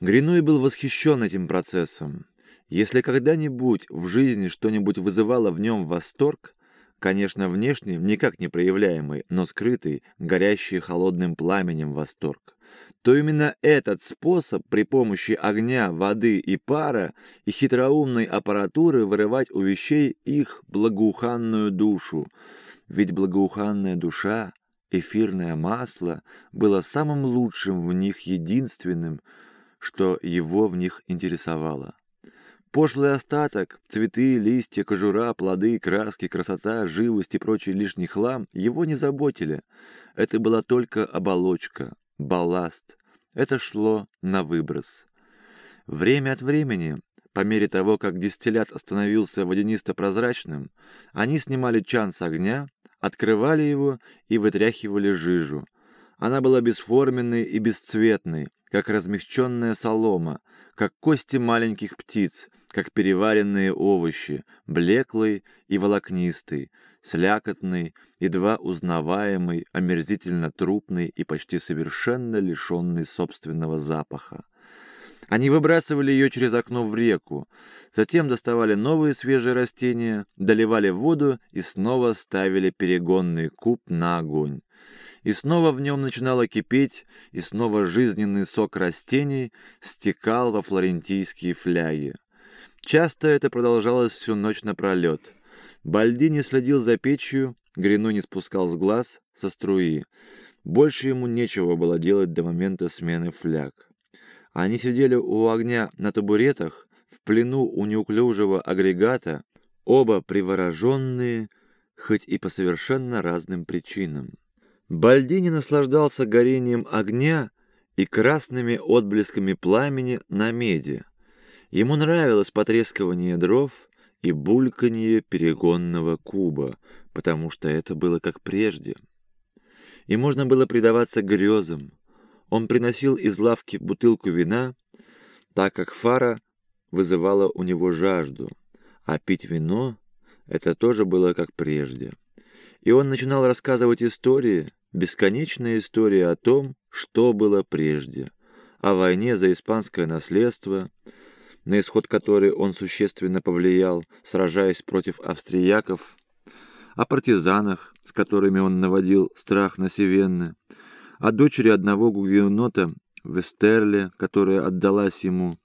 Гринуй был восхищен этим процессом. Если когда-нибудь в жизни что-нибудь вызывало в нем восторг, конечно, внешне никак не проявляемый, но скрытый, горящий холодным пламенем восторг, то именно этот способ при помощи огня, воды и пара и хитроумной аппаратуры вырывать у вещей их благоуханную душу. Ведь благоуханная душа, эфирное масло, было самым лучшим в них единственным – что его в них интересовало. Пошлый остаток, цветы, листья, кожура, плоды, краски, красота, живость и прочий лишний хлам его не заботили. Это была только оболочка, балласт. Это шло на выброс. Время от времени, по мере того, как дистиллят становился водянисто-прозрачным, они снимали чан с огня, открывали его и вытряхивали жижу. Она была бесформенной и бесцветной, как размягченная солома, как кости маленьких птиц, как переваренные овощи, блеклый и волокнистый, слякотный, едва узнаваемый, омерзительно трупный и почти совершенно лишенный собственного запаха. Они выбрасывали ее через окно в реку, затем доставали новые свежие растения, доливали воду и снова ставили перегонный куб на огонь. И снова в нем начинало кипеть, и снова жизненный сок растений стекал во флорентийские фляги. Часто это продолжалось всю ночь напролет. Бальдини следил за печью, Грину не спускал с глаз со струи. Больше ему нечего было делать до момента смены фляг. Они сидели у огня на табуретах, в плену у неуклюжего агрегата, оба привороженные, хоть и по совершенно разным причинам. Бальдини наслаждался горением огня и красными отблесками пламени на меди. Ему нравилось потрескивание дров и бульканье перегонного куба, потому что это было как прежде. И можно было предаваться грезам. Он приносил из лавки бутылку вина, так как фара вызывала у него жажду, а пить вино — это тоже было как прежде. И он начинал рассказывать истории, Бесконечная история о том, что было прежде, о войне за испанское наследство, на исход которой он существенно повлиял, сражаясь против австрияков, о партизанах, с которыми он наводил страх на Севенны, о дочери одного гугенота в Эстерле, которая отдалась ему,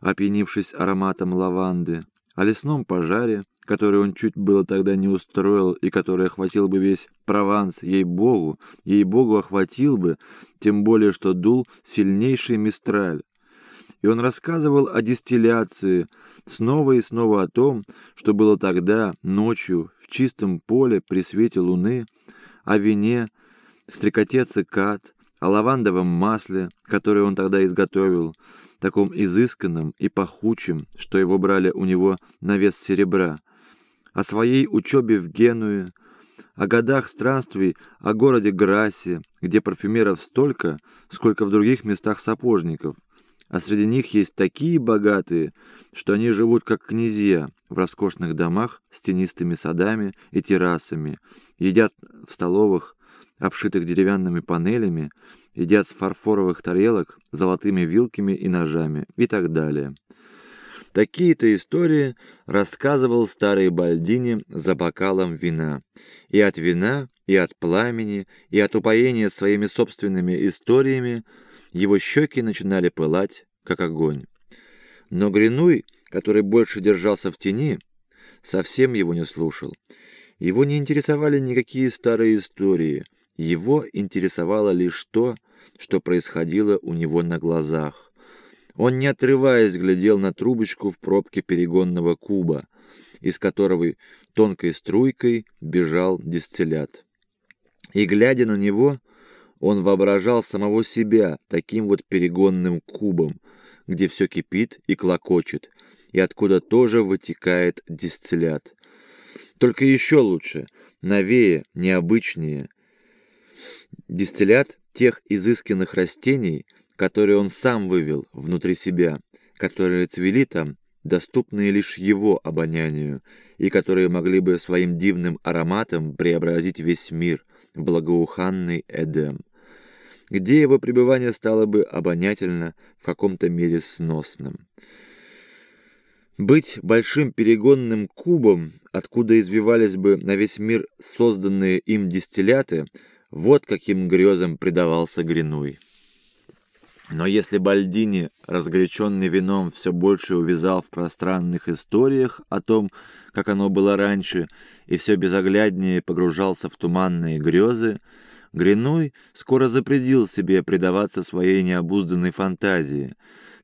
опьянившись ароматом лаванды, о лесном пожаре, который он чуть было тогда не устроил и который охватил бы весь Прованс, ей-богу, ей-богу охватил бы, тем более, что дул сильнейший мистраль. И он рассказывал о дистилляции, снова и снова о том, что было тогда, ночью, в чистом поле при свете луны, о вине, стрекоте цикад, о лавандовом масле, которое он тогда изготовил, таком изысканном и пахучем, что его брали у него на вес серебра, о своей учебе в Генуе, о годах странствий, о городе Грасе, где парфюмеров столько, сколько в других местах сапожников, а среди них есть такие богатые, что они живут как князья в роскошных домах с тенистыми садами и террасами, едят в столовых, обшитых деревянными панелями, едят с фарфоровых тарелок, золотыми вилками и ножами и так далее. Такие-то истории рассказывал старый Бальдини за бокалом вина. И от вина, и от пламени, и от упоения своими собственными историями его щеки начинали пылать, как огонь. Но Гринуй, который больше держался в тени, совсем его не слушал. Его не интересовали никакие старые истории. Его интересовало лишь то, что происходило у него на глазах. Он, не отрываясь, глядел на трубочку в пробке перегонного куба, из которого тонкой струйкой бежал дистиллят. И, глядя на него, он воображал самого себя таким вот перегонным кубом, где все кипит и клокочет, и откуда тоже вытекает дистиллят. Только еще лучше, новее, необычнее. Дистиллят тех изысканных растений – которые он сам вывел внутри себя, которые цвели там, доступные лишь его обонянию, и которые могли бы своим дивным ароматом преобразить весь мир в благоуханный Эдем. где его пребывание стало бы обонятельно в каком-то мере сносным. Быть большим перегонным кубом, откуда извивались бы на весь мир созданные им дистилляты, вот каким грезам предавался Гринуй. Но если Бальдини, разгоряченный вином, все больше увязал в пространных историях о том, как оно было раньше, и все безогляднее погружался в туманные грезы, Гринуй скоро запретил себе предаваться своей необузданной фантазии.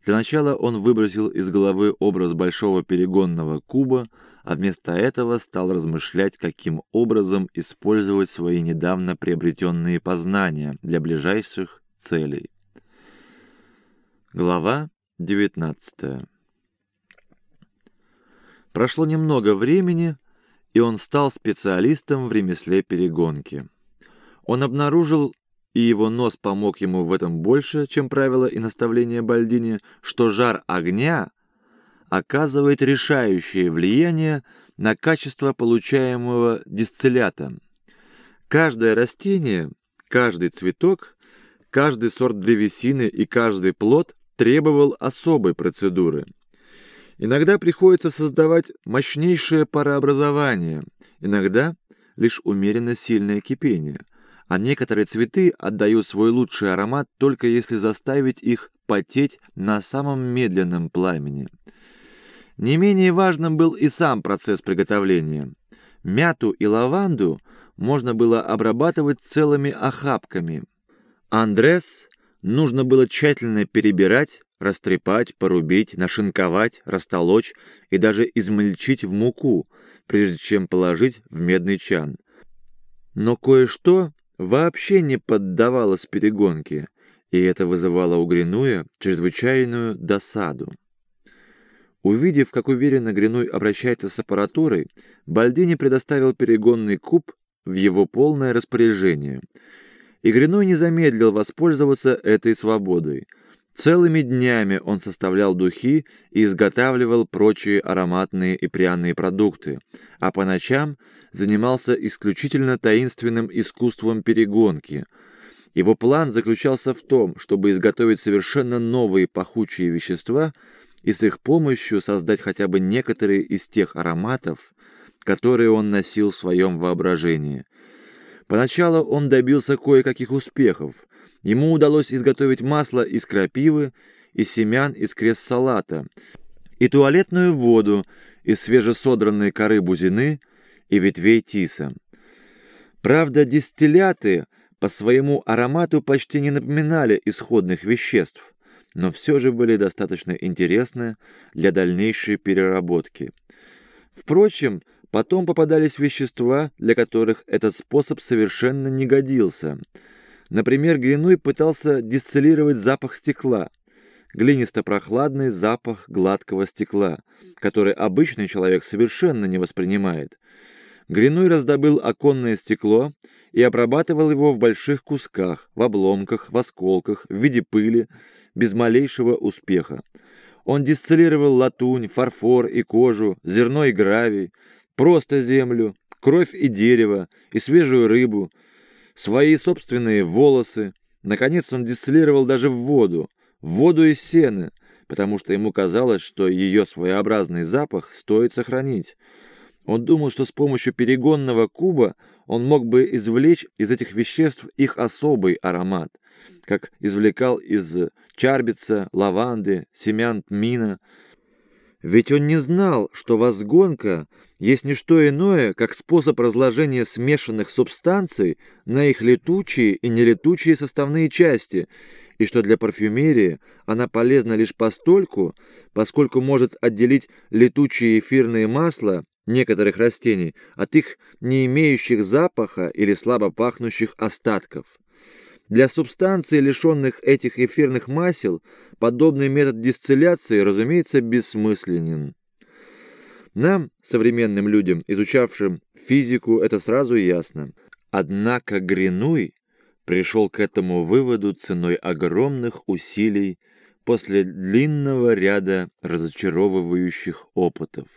Для начала он выбросил из головы образ большого перегонного куба, а вместо этого стал размышлять, каким образом использовать свои недавно приобретенные познания для ближайших целей. Глава 19 Прошло немного времени, и он стал специалистом в ремесле перегонки. Он обнаружил, и его нос помог ему в этом больше, чем правило и наставления Бальдини, что жар огня оказывает решающее влияние на качество получаемого дистиллята. Каждое растение, каждый цветок, каждый сорт древесины и каждый плод требовал особой процедуры. Иногда приходится создавать мощнейшее парообразование, иногда лишь умеренно сильное кипение, а некоторые цветы отдают свой лучший аромат только если заставить их потеть на самом медленном пламени. Не менее важным был и сам процесс приготовления. Мяту и лаванду можно было обрабатывать целыми охапками. Андрес нужно было тщательно перебирать, растрепать, порубить, нашинковать, растолочь и даже измельчить в муку, прежде чем положить в медный чан. Но кое-что вообще не поддавалось перегонке, и это вызывало у Гринуя чрезвычайную досаду. Увидев, как уверенно Гринуй обращается с аппаратурой, Бальдини предоставил перегонный куб в его полное распоряжение – и Гриной не замедлил воспользоваться этой свободой. Целыми днями он составлял духи и изготавливал прочие ароматные и пряные продукты, а по ночам занимался исключительно таинственным искусством перегонки. Его план заключался в том, чтобы изготовить совершенно новые пахучие вещества и с их помощью создать хотя бы некоторые из тех ароматов, которые он носил в своем воображении – Поначалу он добился кое-каких успехов. Ему удалось изготовить масло из крапивы, из семян из крест-салата, и туалетную воду из свежесодранной коры бузины и ветвей тиса. Правда, дистилляты по своему аромату почти не напоминали исходных веществ, но все же были достаточно интересны для дальнейшей переработки. Впрочем, Потом попадались вещества, для которых этот способ совершенно не годился. Например, Гринуй пытался дистиллировать запах стекла, глинисто-прохладный запах гладкого стекла, который обычный человек совершенно не воспринимает. Гринуй раздобыл оконное стекло и обрабатывал его в больших кусках, в обломках, в осколках, в виде пыли, без малейшего успеха. Он дистиллировал латунь, фарфор и кожу, зерно и гравий, просто землю, кровь и дерево, и свежую рыбу, свои собственные волосы. Наконец он дистиллировал даже в воду, в воду из сена, потому что ему казалось, что ее своеобразный запах стоит сохранить. Он думал, что с помощью перегонного куба он мог бы извлечь из этих веществ их особый аромат, как извлекал из чарбица, лаванды, семян тмина, ведь он не знал, что возгонка есть не что иное, как способ разложения смешанных субстанций на их летучие и нелетучие составные части, и что для парфюмерии она полезна лишь постольку, поскольку может отделить летучие эфирные масла некоторых растений от их не имеющих запаха или слабо пахнущих остатков. Для субстанций, лишенных этих эфирных масел, подобный метод дистилляции, разумеется, бессмысленен. Нам, современным людям, изучавшим физику, это сразу ясно. Однако Гринуй пришел к этому выводу ценой огромных усилий после длинного ряда разочаровывающих опытов.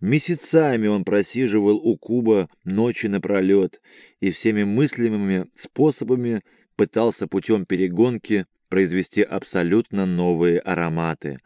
Месяцами он просиживал у куба ночи напролет и всеми мыслимыми способами пытался путем перегонки произвести абсолютно новые ароматы,